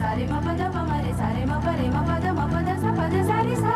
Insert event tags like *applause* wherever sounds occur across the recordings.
सारे म पद प म रे सारे म प रे म पद म पद सा पद सा रे सा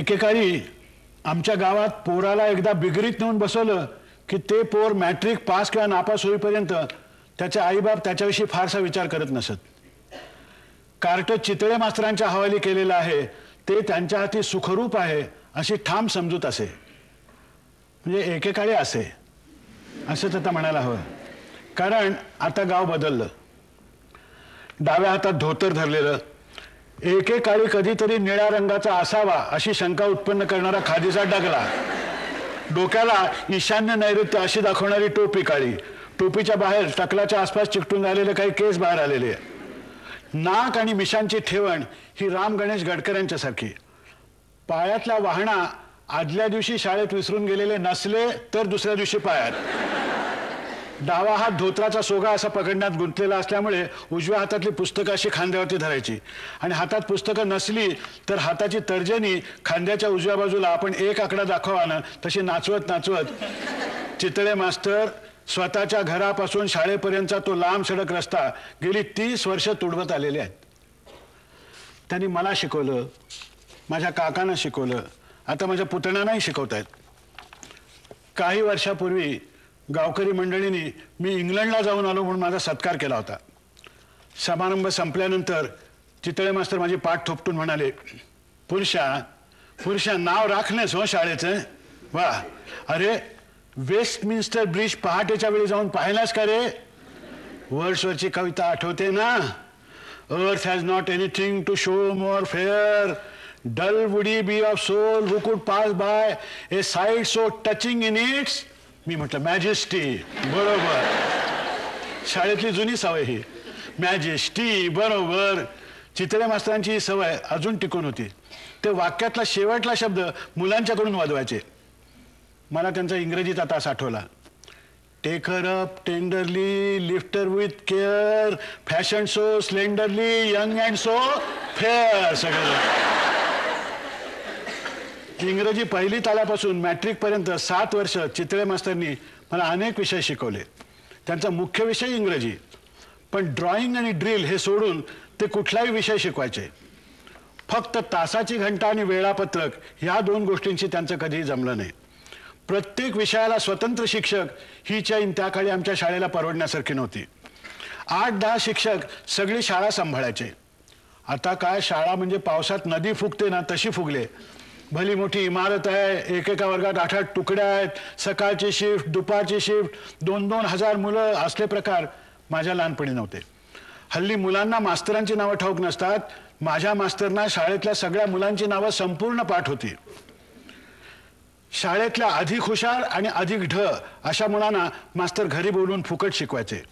एकेकाळी आमच्या गावात पोराला एकदा बिगरीत नेऊन बसवलं की ते पोर मॅट्रिक पास किंवा नापास होईपर्यंत त्याचे आईबाप त्याच्याविषयी फारसा विचार करत नसत. कार्ट चितळे मास्तरांच्या हवाली केलेलं आहे ते त्यांच्या हाती सुखरूप आहे अशी ठाम समजूत असे. म्हणजे एकेकाळी असे. असंच आता म्हणायला हवं. कारण आता गाव बदललं. डाव्या हातात धोतर धरलेलं एकेकाळी कधीतरी निळ्या रंगाचा असावा अशी शंका उत्पन्न करणारा खादीचा डगला. डोक्याला ईशान्य नैऋत्य अशी दाखवणारी टोपी काळी. टोपीच्या बाहेर टकलाच्या आसपास चिकटून राहिलेले काही केस बाहेर आलेले. नाक आणि मिशांची ठेवण ही राम गणेश गडकऱ्यांच्या सारखी पायातल्या वाहना आदल्या दिवशी शाळेत विसरून गेलेले नसले तर दुसऱ्या दिवशी पायात. डावा हात धोत्राचा सोगा असा पकडण्यात गुंतलेला असल्यामुळे उजव्या हातातली पुस्तकं अशी खांद्यावरती धरायची. आणि हातात पुस्तकं नसली तर हाताची तर्जनी खांद्याच्या उजव्या बाजूला आपण एक आकडा दाखवा ना तशी नाचवत नाचवत चितळे मास्तर स्वतःच्या घरापासून शाळेपर्यंतचा तो लांब सडक रस्ता गेली तीस वर्ष तुडवत आलेले आहेत. त्यांनी मला शिकवलं माझ्या काकांना शिकवलं आता माझ्या पुतण्यांनाही शिकवत आहेत काही वर्षापूर्वी गावकरी मंडळीने मी इंग्लंडला जाऊन आलो म्हणून माझा सत्कार केला होता. समारंभ संपल्यानंतर चितळे मास्तर माझी पाठ थोपटून म्हणाले पुरुषा पुरुषा नाव राखण्यास हो शाळेचं? वा. अरे वेस्टमिन्स्टर ब्रिज पहाटेच्या वेळी जाऊन पाहिलास का रे? वर्ड्सवरची कविता आठवते ना. Earth has not anything to show more fair dull would he be of soul who could pass by a sight so touching in its मी म्हटलं मॅजेस्टी. बरोबर. शाळेतली जुनी सवय ही. मॅजेस्टी बरोबर. चितळे मास्तरांची ही सवय अजून टिकून होती. ते वाक्यातला शेवटला शब्द मुलांच्याकडून वाजवायचे. मला त्यांचा इंग्रजीचा तास आठवला. Take her up tenderly lift her with care fashioned so slenderly young and so fair सगळं. इंग्रजी पहिली तालापासून मॅट्रिक पर्यंत सात वर्ष चितळे मास्तरनी मला अनेक विषय शिकवले. त्यांचा मुख्य विषय इंग्रजी. पण ड्रॉइंग आणि ड्रिल हे सोडून ते कुठलाही विषय शिकवायचे. फक्त तासाची घंटा आणि वेळापत्रक ह्या दोन गोष्टींशी त्यांचं कधीही जमलं नाही. प्रत्येक विषयाला स्वतंत्र शिक्षक ही चैन त्या काळी आमच्या शाळेला परवडण्यासारखी नव्हती. आठ दहा शिक्षक सगळी शाळा सांभाळायचे. आता काय शाळा म्हणजे पावसात नदी फुगते ना तशी फुगले. भली मोठी इमारत आहे एकेका वर्गात आठ आठ तुकड्या आहेत सकाळची शिफ्ट दुपारची शिफ्ट दोन दोन हजार मुलं असले प्रकार माझ्या लहानपणी नव्हते. हल्ली मुलांना मास्तरांची नावं ठाऊक नसतात माझ्या मास्तरना शाळेतल्या सगळ्या मुलांची नावं संपूर्ण पाठ होती. शाळेतल्या अधिक हुशार आणि अधिक ढ अशा मुलांना मास्तर घरी बोलून फुकट शिकवायचे.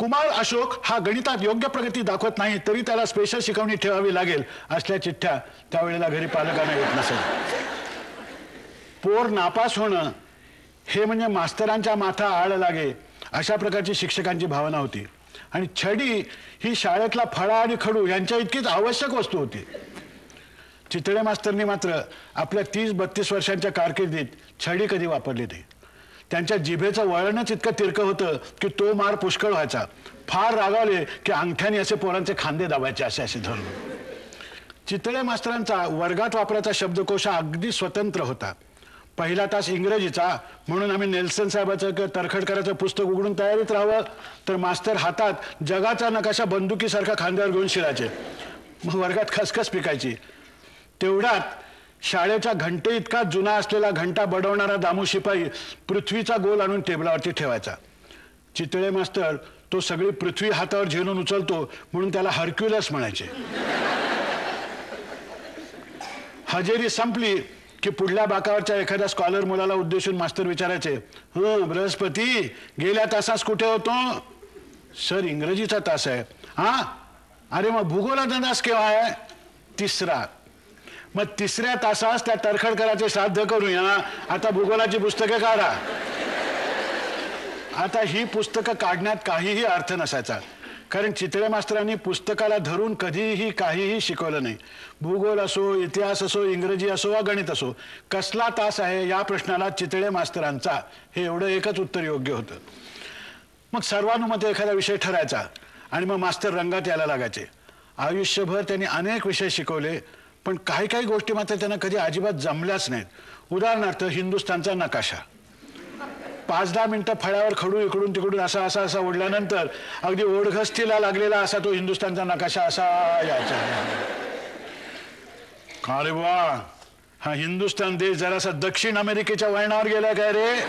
कुमार अशोक हा गणितात योग्य प्रगती दाखवत नाही तरी त्याला स्पेशल शिकवणी ठेवावी लागेल असल्या चिठ्ठ्या त्यावेळेला घरी पालकांना येत नसेल. पोर नापास होणं हे म्हणजे मास्तरांच्या माथा आळ लागे अशा प्रकारची शिक्षकांची भावना होती. आणि छडी ही शाळेतला फळा आणि खडू यांच्या इतकीच आवश्यक वस्तू होती. चितळे मास्तरनी मात्र आपल्या तीस बत्तीस वर्षांच्या कारकिर्दीत छडी कधी वापरली नाही. त्यांच्या जिभेचं वळणच इतकं तिरकं होतं की तो मार पुष्कळ व्हायचा. फार रागावले की अंगठ्याने असे पोरांचे खांदे दाबायचे असे असे धरून. चितळे मास्तरांचा वर्गात वापरायचा शब्दकोश अगदी स्वतंत्र होता. पहिला तास इंग्रजीचा म्हणून आम्ही नेल्सन साहेबाचं किंवा तरखडकराचं पुस्तक उघडून तयारीत राहावं तर मास्तर हातात जगाचा नकाशा बंदुकीसारखा खांद्यावर घेऊन शिरायचे. मग वर्गात खसखस पिकायची. तेवढ्यात शाळेच्या घंटे इतका जुना असलेला घंटा बडवणारा दामू शिपाई पृथ्वीचा गोल आणून टेबलावरती ठेवायचा. चितळे मास्तर तो सगळी पृथ्वी हातावर झेलून उचलतो म्हणून त्याला हर्क्युलस म्हणायचे. हजेरी संपली की पुढल्या बाकावरच्या एखाद्या स्कॉलर मुलाला उद्देशून मास्तर विचारायचे ह बृहस्पती गेल्या तासास कुठे होतो? सर इंग्रजीचा तास आहे. हा? अरे मग भूगोलाचा तास केव्हा आहे? तिसरा. मग तिसऱ्या तासास त्या तरखडकराचे श्राद्ध करूया. आता भूगोलाची पुस्तकं काढा. आता ही पुस्तकं काढण्यात काहीही अर्थ नसायचा. कारण चितळे मास्तरांनी पुस्तकाला धरून कधीही काहीही शिकवलं नाही. भूगोल असो इतिहास असो इंग्रजी असो वा गणित असो कसला तास आहे या प्रश्नाला चितळे मास्तरांचा हे एवढं एकच उत्तर योग्य होतं. मग सर्वानुमते एखादा विषय ठरायचा आणि मग मास्तर रंगात यायला लागायचे. आयुष्यभर त्यांनी अनेक विषय शिकवले. पण काही काही गोष्टी मात्र त्यांना कधी अजिबात जमल्याच नाहीत. उदाहरणार्थ हिंदुस्थानचा नकाशा. पाच दहा मिनटं फळ्यावर खडू इकडून तिकडून असा असा असा ओढल्यानंतर अगदी ओढघस्तीला लागलेला असा तो हिंदुस्थानचा नकाशा असा यायचा. का रे हा हिंदुस्थान देश जरासा दक्षिण अमेरिकेच्या वळणावर गेला काय रे?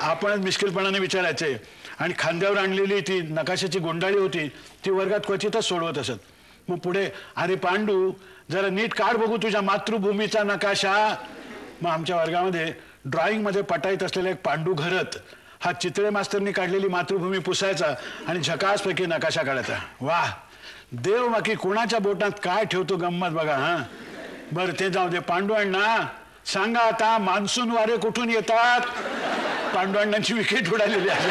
आपणच मिश्किलपणाने विचारायचे. आणि खांद्यावर आणलेली ती नकाशाची गुंडाळी होती ती वर्गात क्वचितच सोडवत असत. मग पुढे अरे पांडू जरा नीट काढ बघू तुझ्या मातृभूमीचा नकाशा. मग आमच्या वर्गामध्ये ड्रॉइंगमध्ये पटायत असलेला एक पांडू घरत हा चित्रे मास्तरनी काढलेली मातृभूमी पुसायचा आणि झकासपैकी नकाशा काढायचा. वाह देव बाकी कुणाच्या बोटात काय ठेवतो गंमत बघा हा? बरं ते जाऊ दे. पांडुअण्णा सांगा आता मान्सून वारे कुठून येतात? पांडुअण्णांची विकेट उडालेली आहे.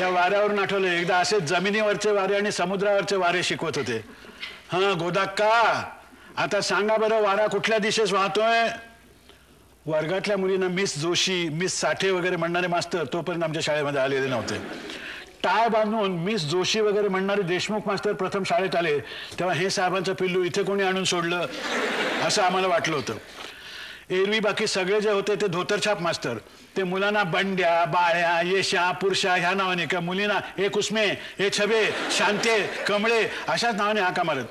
या वाऱ्यावरून आठवलं एकदा असे जमिनीवरचे वारे आणि समुद्रावरचे वारे शिकवत होते. हा गोदाक्का आता सांगा बरं वारा कुठल्या दिशेस वाहतोय? वर्गातल्या मुलींना मिस जोशी मिस साठे वगैरे म्हणणारे मास्तर तोपर्यंत आमच्या शाळेमध्ये आलेले नव्हते. टाय बांधून मिस जोशी वगैरे म्हणणारे देशमुख मास्तर प्रथम शाळेत आले तेव्हा हे साहेबांचं पिल्लू इथे कोणी आणून सोडलं असं आम्हाला वाटलं होतं. एरवी बाकी सगळे जे होते ते धोतरछाप मास्तर. ते मुलांना बंड्या बाळ्या येशा पुरुषा ह्या नावाने किंवा मुलींना हे कुसमे हे छबे शांते कमळे अशाच नावाने हाका मारत.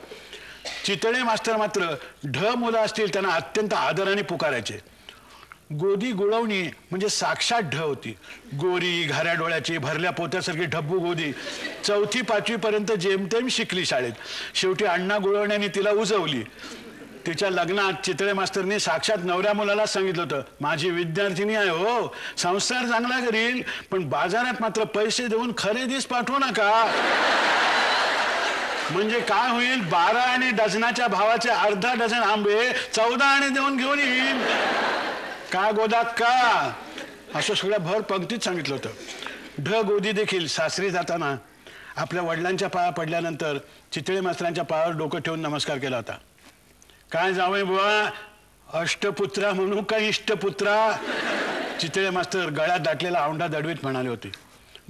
चितळे मास्तर मात्र ढ मुलं असतील त्यांना अत्यंत आदराने पुकारायचे. गोदी गुळवणी म्हणजे साक्षात ढ होती. गोरी घाऱ्या डोळ्याची भरल्या पोत्यासारखी ढब्बू गोदी. चौथी पाचवीपर्यंत जेमतेम शिकली शाळेत. शेवटी अण्णा गुळवण्याने तिला उजवली. तिच्या लग्नात चितळे मास्तरनी साक्षात नवऱ्या मुलाला सांगितलं होतं. माझी विद्यार्थिनी आहे हो. संसार चांगला करील पण बाजारात मात्र पैसे देऊन खरेदीच पाठवू नका. म्हणजे काय होईल? बारा आणि डझनाच्या भावाचे अर्धा डझन आंबे चौदा आणि देऊन घेऊन येईल. का गोदात का? असं सगळ्या भर पंक्तीत सांगितलं होतं. ढ गोदी देखील सासरी जाताना आपल्या वडिलांच्या पाया पडल्यानंतर चितळे मास्तरांच्या पायावर डोकं ठेवून नमस्कार केला होता. काय जावय बुवा? अष्टपुत्रा म्हणू का इष्टपुत्रा? चितळे मास्तर गळ्यात दाटलेला औंढा दडवीत म्हणाले होते.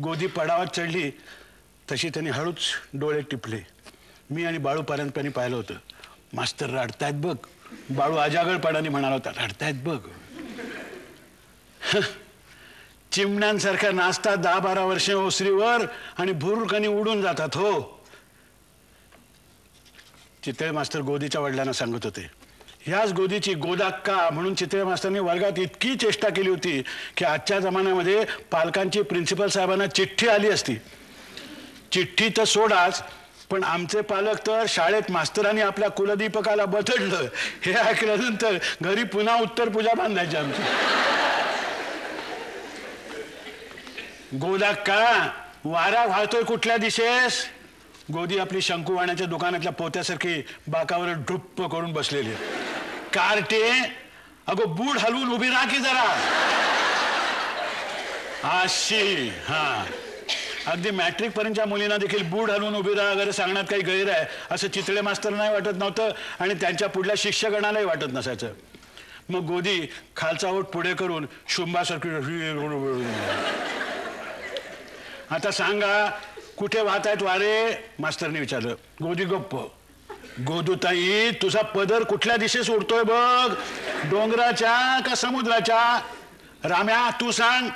गोदी पडावात चढली तशी त्यांनी हळूच डोळे टिपले. मी आणि बाळू पारंपऱ्याने पाहिलं होतं. मास्तर रडतायत बघ. बाळू अजागळपणाने म्हणाला होता रडतायत बघ. चिमण्यांसारख्या नाचतात दहा बारा वर्षे ओसरीवर आणि भुरकणी उडून जातात हो. चितळे मास्तर गोदीच्या वडिलांना सांगत होते ह्याच गोदीची गोदाक्का म्हणून चितळे मास्तरने वर्गात इतकी चेष्टा केली होती की आजच्या जमान्यामध्ये पालकांची प्रिन्सिपल साहेबांना चिठ्ठी आली असती. चिठ्ठी तर सोडाच पण आमचे पालक तर शाळेत मास्तरांनी आपल्या कुलदीपकाला बदललं. हे ऐकल्यानंतर घरी पुन्हा उत्तर पूजा बांधायची आमची. गोदाक्का वारा वाहतोय कुठल्या दिशेस? गोदी आपली शंकूवाण्याच्या दुकानातल्या पोत्यासारखी बाकावर ढुप्प करून बसलेली. कार्टे अगो बूड हलवून उभी राहा की जरा. अशी हा. अगदी मॅट्रिक पर्यंतच्या मुलींना देखील बूड हलवून उभी राहा वगैरे सांगण्यात काही गैर आहे असं चितळे मास्तर नाही वाटत नव्हतं आणि त्यांच्या पुढल्या शिक्षकांनाही वाटत नसायचं. मग गोदी खालचा ओठ पुढे करून शुंभासारखी आता सांगा कुठे वाहत आहेत वारे? मास्तरने विचारलं. गोदी गप्प. गोदूताई तुझा पदर कुठल्या दिशेस उडतोय बघ? डोंगराच्या का समुद्राच्या? राम्या तू सांग.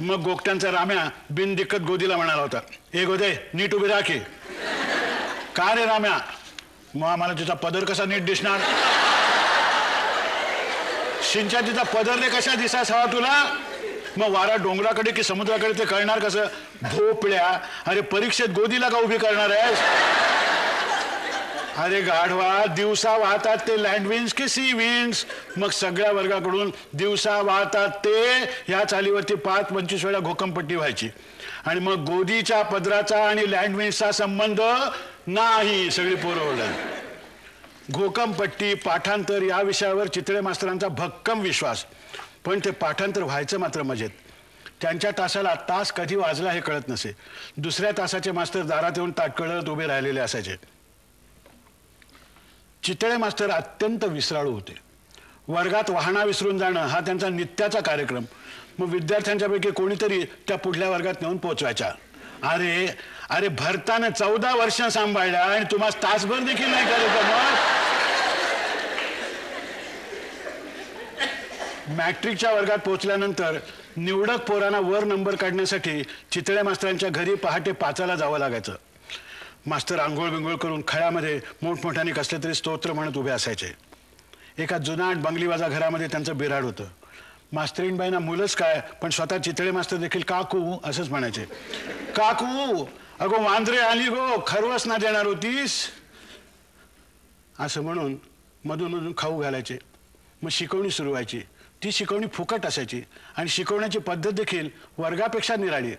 मग गोगट्यांचा राम्या बिनदिक्कत गोदीला म्हणाला होता. ए गोदे नीट उभी राखी का. रे राम्या? मग आम्हाला तिचा पदर कसा नीट दिसणार? शिंच्या तिचा पदर रे कशा दिसास हवा तुला? मग वारा डोंगराकडे की समुद्राकडे ते कळणार कसं? भोपळ्या. अरे परीक्षेत गोदीला का उभी करणार आहेस? अरे गाढवा दिवसा वाहतात ते लँडविन्स की सी विन्स मग सगळ्या वर्गाकडून दिवसा वाहतात ते ह्या चालीवरती पाच पंचवीस वेळा घोकंपट्टी व्हायची. आणि मग गोदीच्या पदराचा आणि लँडविन्सचा संबंध नाही सगळी पोरं घोकंपट्टी घोकमपट्टी पाठांतर या विषयावर चितळे मास्तरांचा भक्कम विश्वास. पण ते पाठांतर व्हायचं मात्र मजेत. त्यांच्या तासाला तास कधी वाजला हे कळत नसे. दुसऱ्या तासाचे मास्तर दारात येऊन ताटकळत उभे राहिलेले असायचे. चितळे मास्तर अत्यंत विसराळू होते. वर्गात वाहना विसरून जाणं हा त्यांचा नित्याचा कार्यक्रम. मग विद्यार्थ्यांच्यापैकी कोणीतरी त्या पुढल्या वर्गात नेऊन पोचवायच्या अरे अरे भरतानं चौदा वर्ष सांभाळल्या आणि तुम्हाला तासभर देखील नाही कार्यक्रम मॅट्रिकच्या वर्गात पोहोचल्यानंतर निवडक पोरांना वर नंबर काढण्यासाठी चितळे मास्तरांच्या घरी पहाटे पाचाला जावं लागायचं. मास्तर आंघोळ बिंघोळ करून खळ्यामध्ये मोठमोठ्याने कसले तरी स्तोत्र म्हणत उभे असायचे. एका जुनाट बंगलीवाजा घरामध्ये त्यांचं बिराड होतं. मास्तरीणबाईंना मुलंच काय पण स्वतः चितळे मास्तर देखील काकू असंच म्हणायचे. काकू अगो वांद्रे आली गो खरवस ना देणार होतीस? असं म्हणून मधून मधून खाऊ घालायचे. मग शिकवणी सुरू व्हायची ती शिकवणी फुकट असायची. आणि शिकवण्याची पद्धत देखील वर्गापेक्षा निराळी.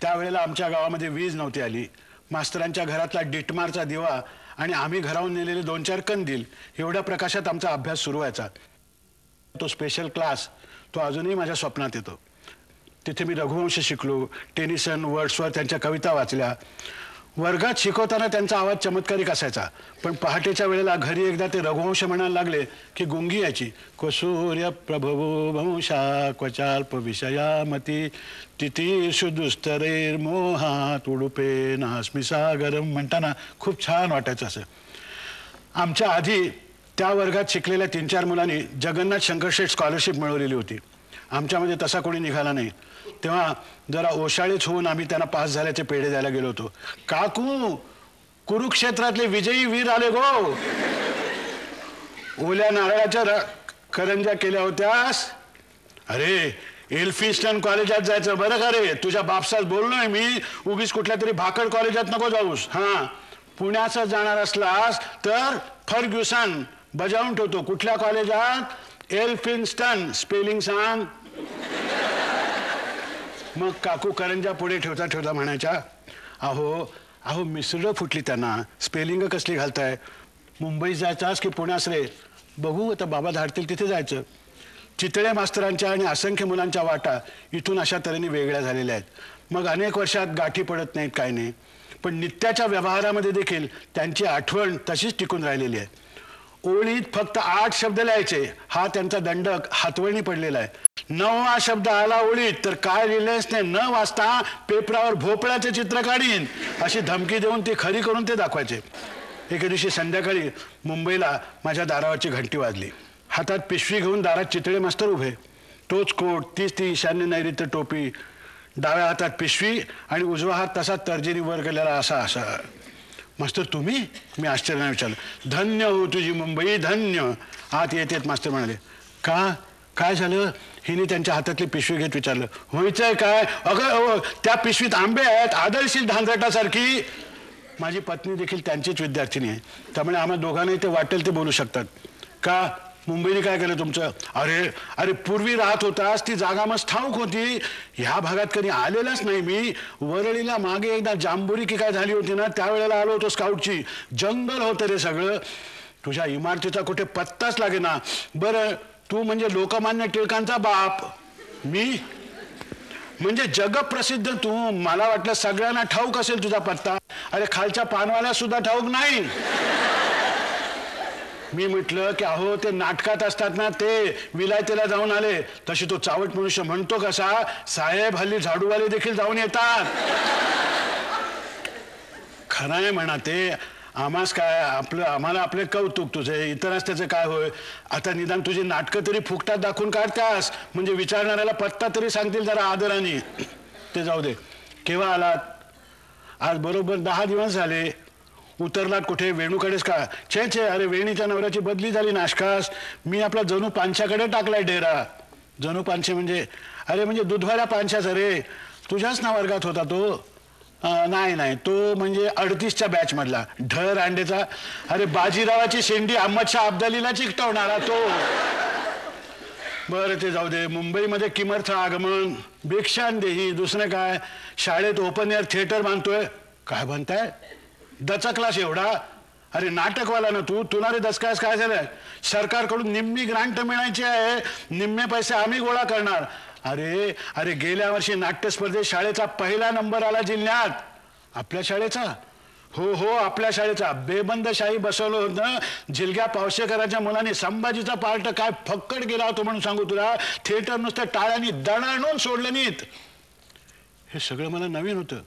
त्यावेळेला आमच्या गावामध्ये वीज नव्हती आली. मास्तरांच्या घरातला डिटमारचा दिवा आणि आम्ही घराहून नेलेले दोन चार कंदील एवढ्या प्रकाशात आमचा अभ्यास सुरू व्हायचा. तो स्पेशल क्लास तो अजूनही माझ्या स्वप्नात येतो. तिथे मी रघुवंश शिकलो टेनिसन वर्ड्सवर त्यांच्या कविता वाचल्या. वर्गात शिकवताना त्यांचा आवाज चमत्कारिक असायचा. पण पहाटेच्या वेळेला घरी एकदा ते रघुवंश म्हणायला लागले की गुंगी यायची. कसूर्य प्रभवो वंशा क्वचाल्प विषयामती तिथीर्षु दुस्तरे मोहा उडुपे नास्मी सागरम म्हणताना खूप छान वाटायचं असं. आमच्या आधी त्या वर्गात शिकलेल्या तीन चार मुलांनी जगन्नाथ शंकरशेठ स्कॉलरशिप मिळवलेली होती. आमच्यामध्ये तसा कोणी निघाला नाही. तेव्हा जरा ओशाळीच होऊन आम्ही त्यांना पास झाल्याचे पेढे द्यायला गेलो होतो. काकू कुरुक्षेत्रातले विजयी वीर आले गो. ओल्या नारळाच्या करंजा करंज्या केल्या होत्यास. अरे एल्फिस्टन कॉलेजात जायचं बरं का रे? तुझ्या बापसात बोललोय मी उगीच कुठल्या तरी भाकड कॉलेजात नको जाऊस. हा पुण्याचा जाणार असलास तर फर्ग्युसन बजावून ठेवतो. कुठल्या कॉलेजात? एल्फिन्स्टन स्पेलिंग सांग. मग काकू करंजा पुढे ठेवता ठेवता म्हणायच्या अहो अहो मिसळं फुटली त्यांना. स्पेलिंग कसली घालताय? मुंबईत जायचास की पुण्यास रे बघू आता बाबा धाडतील तिथे जायचं. चितळे मास्तरांच्या आणि असंख्य मुलांच्या वाटा इथून अशा तऱ्हेने वेगळ्या झालेल्या आहेत. मग अनेक वर्षात गाठी पडत नाहीत काय नाही. पण नित्याच्या व्यवहारामध्ये देखील त्यांची आठवण तशीच टिकून राहिलेली आहे. ओळीत फक्त आठ शब्द लिहायचे. हा त्यांचा दंडक हातवळणी पडलेला आहे. नववा शब्द आला ओळीत तर काय रिलायन्सने न वाचता पेपरावर भोपळ्याचे चित्र काढीन. अशी धमकी देऊन ती खरी करून ते दाखवायचे. एके दिवशी संध्याकाळी मुंबईला माझ्या दारावरची घंटी वाजली. हातात पिशवी घेऊन दारात चितळे मास्तर उभे. तोच कोट तीच ती ईशान्य नैऋत्य टोपी डाव्या हातात पिशवी आणि उजवा हात तसा तर्जेनी वर गेलेला असा असा. मास्तर तुम्ही? मी आश्चर्याने विचारलं. धन्य हो तुझी मुंबई धन्य. आत येत येत मास्तर म्हणाले का? काय झालं? हिने त्यांच्या हातातली पिशवी घेत विचारलं व्हायचंय काय? अगं त्या पिशवीत आंबे आहेत आदर्शी धानगटासारखी माझी पत्नी देखील त्यांचीच विद्यार्थिनी आहे. त्यामुळे आम्हा दोघांनाही ते वाटेल ते बोलू शकतात. का? मुंबईने काय केलं तुमचं? अरे अरे पूर्वी राहत होतास ती जागा मस्त ठाऊक होती. ह्या भागात कधी आलेलाच नाही मी. वरळीला मागे एकदा जांभुरी की काय झाली होती ना त्यावेळेला आलो होतो स्काउटची. जंगल होतं रे सगळं. तुझ्या इमारतीचा कुठे पत्ताच लागे ना बरं तू म्हणजे लोकमान्य टिळकांचा बाप. मी? म्हणजे जगप्रसिद्ध तू. मला वाटलं सगळ्यांना ठाऊक असेल तुझा पत्ता. अरे खालच्या पानवाल्या सुद्धा ठाऊक नाही. मी म्हटलं की अहो ते नाटकात असतात ना ते विलायतेला जाऊन आले. तशी तो चावट मनुष्य म्हणतो कसा साहेब हल्ली झाडूवाले देखील जाऊन येतात. खरं आहे म्हणा ते. आम्हास काय आपलं आम्हाला आपले कौतुक तुझे इतर त्याचं काय होय? आता निदान तुझी नाटकं तरी फुकटात दाखवून काढतास. म्हणजे विचारणाऱ्याला पत्ता तरी सांगतील जरा आदराने. ते जाऊ दे. केव्हा आलात? आज बरोबर दहा दिवस झाले. उतरलात कुठे? वेणूकडेच का? छे छे अरे वेणीच्या नवऱ्याची बदली झाली नाशकास. मी आपला जणू पांच्याकडे टाकलाय डेरा. जणू पांचे म्हणजे? अरे म्हणजे दुधवाल्या पानशाच अरे तुझ्याच ना वर्गात होता तो. नाही नाही. तो म्हणजे अडतीसच्या बॅच मधला ढळ रांडेचा अरे बाजीरावाची शेंडी अहमदशाह अब्दालीला चिकटवणारा तो. बरं ते जाऊ दे. मुंबईमध्ये किमर्थ आगमन. भिक्षान देही दुसरं काय? शाळेत ओपन एअर थिएटर बांधतोय. काय म्हणताय दचा क्लास एवढा? अरे नाटकवाला ना तू तुला रे दसकास काय झालंय सरकारकडून निम्मी ग्रांट मिळायची आहे. निम्मे पैसे आम्ही गोळा करणार. अरे अरे गेल्या वर्षी नाट्य स्पर्धेत शाळेचा पहिला नंबर आला जिल्ह्यात. आपल्या शाळेचा? हो हो आपल्या शाळेचा. बेबंद शाही बसवलं होतं. जिलग्या पावसेकरांच्या मुलांनी संभाजीचा पार्ट काय फक्कड गेला होतो म्हणून सांगू तुला? थिएटर नुसतं टाळ्यांनी दणाणून सोडलं नाहीत हे सगळं मला नवीन होतं.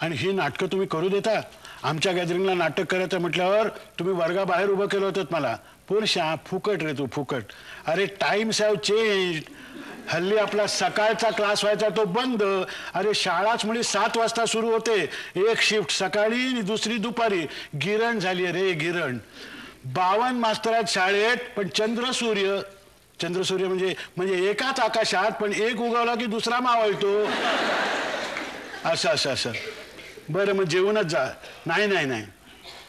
आणि ही नाटकं तुम्ही करू देता? आमच्या गॅदरिंगला नाटक करायचं म्हटल्यावर तुम्ही वर्गाबाहेर उभं केलं होतं मला. पुरुषा फुकट रे तू फुकट. अरे टाइम्स हॅव चेंज हल्ली आपला सकाळचा क्लास व्हायचा तो बंद. अरे शाळाच मुळे सात वाजता सुरू होते. एक शिफ्ट सकाळी आणि दुसरी दुपारी. गिरण झाली रे गिरण. बावन मास्तर आहेत शाळेत पण चंद्र सूर्य. चंद्र सूर्य म्हणजे म्हणजे एकाच आकाशात पण एक उगवला की दुसरा मावळतो. असं असं असं. बरं मग जेवूनच जा. नाही नाही नाही.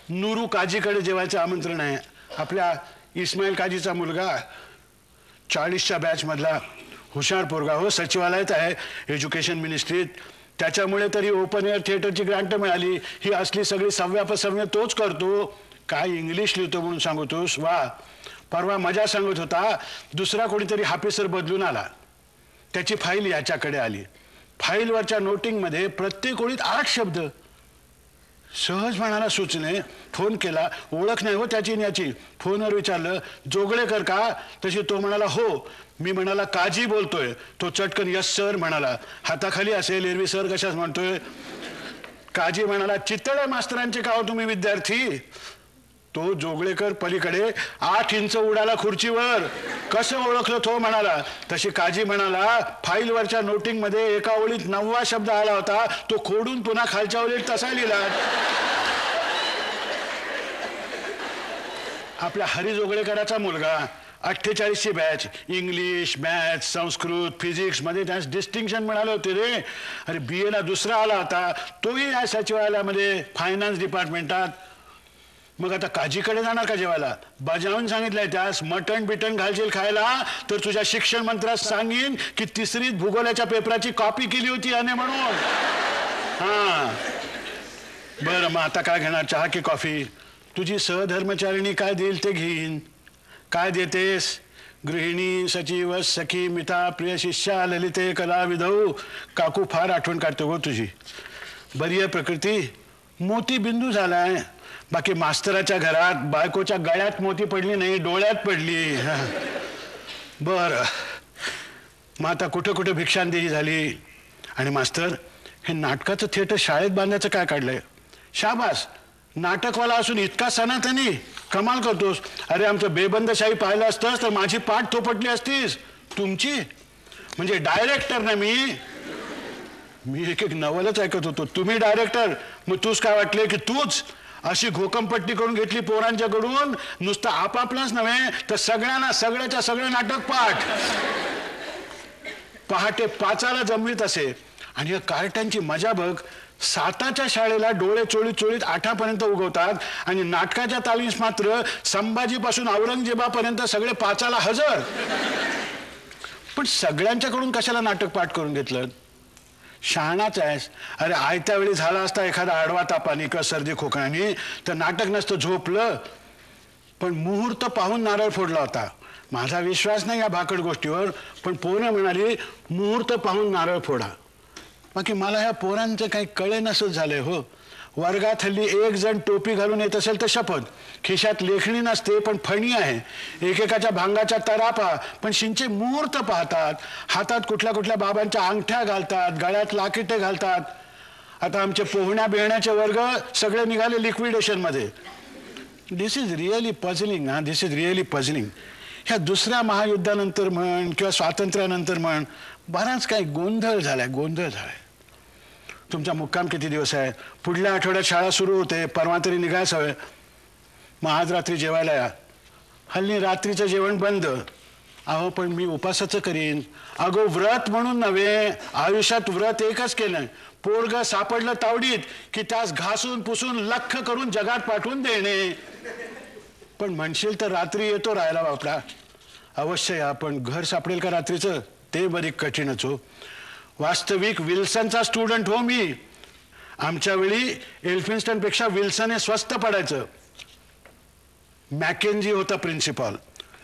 नुरू काजीकडे जेवायचं आमंत्रण आहे. आपल्या इस्माईल काजीचा मुलगा चाळीसच्या बॅचमधला हुशार पोरगा हो सचिवालयात आहे एज्युकेशन मिनिस्ट्रीत. त्याच्यामुळे तरी ओपन एअर थिएटरची ग्रांट मिळाली. ही असली सगळी सव्यापसव्य तोच करतो. काय इंग्लिश लिहितो म्हणून सांगतोस? वा. परवा मजा सांगत होता दुसरा कोणीतरी हाफिसर बदलून आला. त्याची फाईल याच्याकडे आली. फाईलवरच्या नोटिंगमध्ये प्रत्येक ओळीत आठ शब्द. सहज म्हणाला सुचणे फोन केला ओळख नाही हो त्याची याची. फोनवर विचारलं जोगळेकर का? तशी तो म्हणाला हो मी म्हणाला काजी बोलतोय. तो चटकन यस सर म्हणाला. हाताखाली असेल एरवी सर कशाच म्हणतोय? काजी म्हणाला चितळे मास्तरांचे का हो तुम्ही विद्यार्थी? तो जोगळेकर पलीकडे आठ इंच उडाला खुर्चीवर. कसं ओळखलं तो म्हणाला. तशी काजी म्हणाला फाईलवरच्या नोटिंगमध्ये एका ओळीत नववा शब्द आला होता. तो खोडून पुन्हा खालच्या ओळीत तसा लिहिला. आपल्या हरी जोगळेकराचा मुलगा अठ्ठेचाळीसची बॅच इंग्लिश मॅथ्स संस्कृत फिजिक्समध्ये त्यास डिस्टिंक्शन मिळाले होते रे. अरे बी एला दुसरा आला होता. तोही या सचिवालयामध्ये फायनान्स डिपार्टमेंटात मग आता काजीकडे जाणार का जेवायला? बजावून सांगितलंय त्यास मटण बिटण घालशील खायला. तर तुझ्या शिक्षण मंत्र्यास सांगीन की तिसरीत भूगोलाच्या पेपराची कॉपी केली होती याने म्हणून. हा. बरं मग आता काय घेणार? चहा की कॉफी? तुझी सहधर्मचारिणी काय देईल ते घेईन. काय देतेस? गृहिणी सचिव सखी मिता प्रिय शिष्या ललिते कला विधऊ. काकू फार आठवण काढतो गो तुझी. बरी आहे प्रकृती. मोती बिंदू झालाय. बाकी मास्तराच्या घरात बायकोच्या गळ्यात मोती पडली नाही डोळ्यात पडली. *laughs* बर. मग आता कुठं कुठं भिक्षांदेही झाली? आणि मास्तर हे नाटकाचं थिएटर शाळेत बांधायचं काय काढलंय? शाबास. नाटकवाला असून इतका सनातनी. कमाल करतोस. अरे आमचं बेबंदशाही पाहिलं असतंस तर माझी पाठ थोपटली असतीस. तुमची? म्हणजे डायरेक्टर ना मी? मी एक एक नवलच ऐकत होतो. तुम्ही डायरेक्टर. मग तूच काय वाटले की तूच? अशी घोकमपट्टी करून घेतली पोरांच्याकडून. नुसतं आपापलाच नव्हे तर सगळ्यांना सगळ्याच्या सगळं नाटक पाठ. पहाटे पाचाला जमवीत असे. आणि या कार्ट्यांची मजा बघ साताच्या शाळेला डोळे चोळीत चोळीत आठापर्यंत उगवतात आणि नाटकाच्या तालीस मात्र संभाजीपासून औरंगजेबापर्यंत सगळे पाचाला हजर. पण सगळ्यांच्याकडून कशाला नाटक पाठ करून घेतलं? शहाणाच आहेस. अरे आयत्या वेळी झाला असता एखादा आडवा तापानी किंवा सर्दी खोकण्याने तर नाटक नसतं झोपलं. पण मुहूर्त पाहून नारळ फोडला होता. माझा विश्वास नाही या भाकड गोष्टीवर पण पोरं म्हणाली मुहूर्त पाहून नारळ फोडा. बाकी मला ह्या पोरांचं काही कळे नसत झालंय हो. वर्गात हल्ली एक जण टोपी घालून येत असेल तर शपथ. खिशात लेखणी नसते पण फणी आहे. एकेकाच्या भांगाच्या तरापा पण शिंचे मुहूर्त पाहतात. हातात कुठल्या कुठल्या बाबांच्या अंगठ्या घालतात गळ्यात लाकिटे घालतात. आता आमचे पोहण्या बिहण्याचे वर्ग सगळे निघाले लिक्विडेशनमध्ये दिस इज रिअली पझलिंग हा दिस इज रिअली पझलिंग ह्या दुसऱ्या महायुद्धानंतर म्हण किंवा स्वातंत्र्यानंतर म्हण बराच काही गोंधळ झालाय गोंधळ झालाय. तुमचा मुक्काम किती दिवस आहे? पुढल्या आठवड्यात शाळा सुरू होते परवा तरी निघायच हवे मग आज रात्री जेवायला या. हल्ली रात्रीचं जेवण बंद. अहो पण मी उपासाचं करीन. अगो व्रत म्हणून नव्हे आयुष्यात व्रत एकच केलं. पोरग सापडलं तावडीत की त्यास घासून पुसून लख करून जगात पाठवून देणे. पण म्हणशील तर रात्री येतो राहायला बापला. अवश्य या पण घर सापडेल का रात्रीचं? ते बरी कठीणच हो. वास्तविक विल्सनचा स्टुडंट हो मी. आमच्या वेळी एल्फिन्स्टनपेक्षा विल्सन हे स्वस्त पडायचं. मॅकेनजी होता प्रिन्सिपॉल.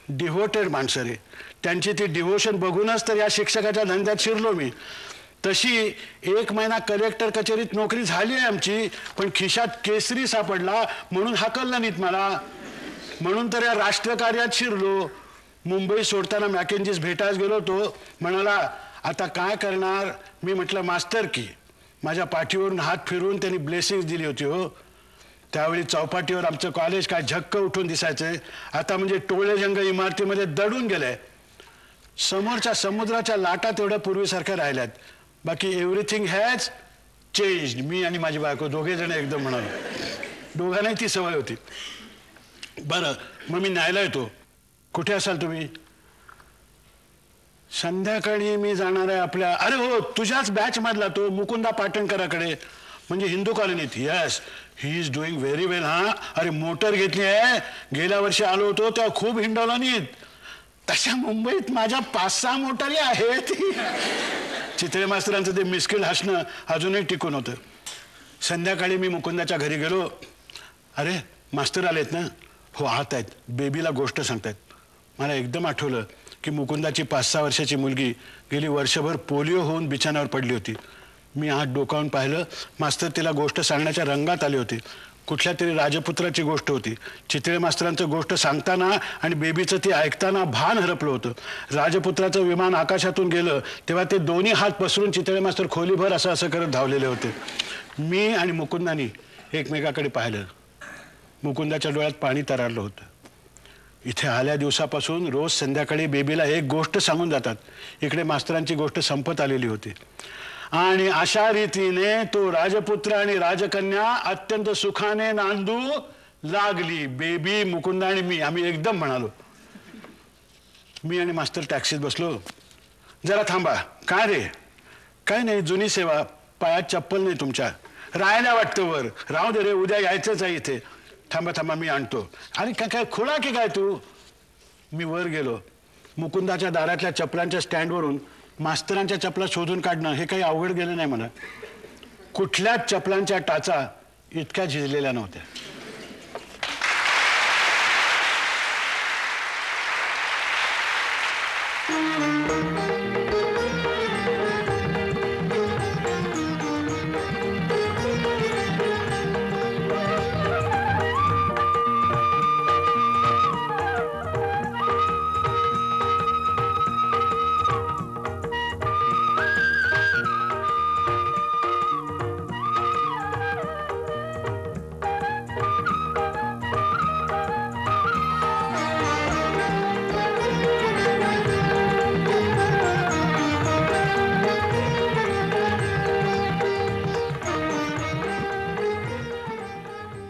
डिव्होटेड माणसं रे. त्यांची ती डिव्होशन बघूनच तर या शिक्षकाच्या धंद्यात शिरलो मी. तशी एक महिना कलेक्टर कचेरीत नोकरी झाली आहे आमची पण खिशात केसरी सापडला म्हणून हाकललं नाहीत मला. म्हणून तर या राष्ट्रकार्यात शिरलो. मुंबई सोडताना मॅकेनजीस भेटायला गेलो तो म्हणाला आता काय करणार? मी म्हटलं मास्तर की माझ्या पाठीवरून हात फिरवून त्यांनी ब्लेसिंग दिली होती हो. त्यावेळी चौपाटीवर आमचं कॉलेज काय झक्क उठून दिसायचं. आता म्हणजे टोळे जंग इमारतीमध्ये दडून गेलंय. समोरच्या समुद्राच्या लाटा तेवढ्या पूर्वीसारख्या राहिल्यात. बाकी एव्हरीथिंग हॅज चेंज मी आणि माझी बायको दोघे जण एकदम म्हणालो दोघांनाही ती सवय होती. बरं मग मी न्यायला येतो. कुठे असाल तुम्ही? संध्याकाळी मी जाणार आहे आपल्या अरे हो तुझ्याच बॅच मधला तो मुकुंदा पाटणकराकडे. म्हणजे हिंदू कॉलनीत. Yes he is doing very well हा. अरे मोटर घेतली आहे. गेल्या वर्षी आलो होतो तेव्हा खूप हिंडवला तशा मुंबईत माझ्या पाच सहा मोटारी आहेत. चित्रे मास्तरांचं ते मिस्किल हसणं अजूनही टिकून होतं. संध्याकाळी मी मुकुंदाच्या घरी गेलो. अरे मास्तर आलेत ना? हो आत आहेत. बेबीला गोष्ट सांगतायत. मला एकदम आठवलं. की मुकुंदाची पाच सहा वर्षाची मुलगी गेली वर्षभर पोलिओ होऊन बिछाण्यावर पडली होती. मी आत डोकावून पाहिलं. मास्तर तिला गोष्ट सांगण्याच्या रंगात आले होते. कुठल्या तरी राजपुत्राची गोष्ट होती. चितळे मास्तरांचं गोष्ट सांगताना आणि बेबीचं ती ऐकताना भान हरपलं होतं. राजपुत्राचं विमान आकाशातून गेलं तेव्हा ते दोन्ही हात पसरून चितळे मास्तर खोलीभर असं असं करत धावलेले होते. मी आणि मुकुंदानी एकमेकाकडे पाहिलं. मुकुंदाच्या डोळ्यात पाणी तरारलं होतं. इथे आल्या दिवसापासून रोज संध्याकाळी बेबीला एक गोष्ट सांगून जातात. इकडे मास्तरांची गोष्ट संपत आलेली होती. आणि अशा रीतीने तो राजपुत्र आणि राजकन्या अत्यंत सुखाने नांदू लागली. बेबी मुकुंद आणि मी आम्ही एकदम म्हणालो. मी आणि मास्तर टॅक्सीत बसलो. जरा थांबा. काय रे? काय नाही जुनी सेवा. पायात चप्पल नाही तुमच्या. राहायला वाटतं वर. राहू दे रे उद्या यायचंच आहे इथे. थांबा थांबा मी आणतो. आणि काय काय खुळा की काय तू? मी वर गेलो. मुकुंदाच्या दारातल्या चपलांच्या स्टँडवरून मास्तरांच्या चपला शोधून काढणं हे काही अवघड गेलं नाही मला. कुठल्याच चपलांच्या टाचा इतक्या झिजलेल्या नव्हत्या.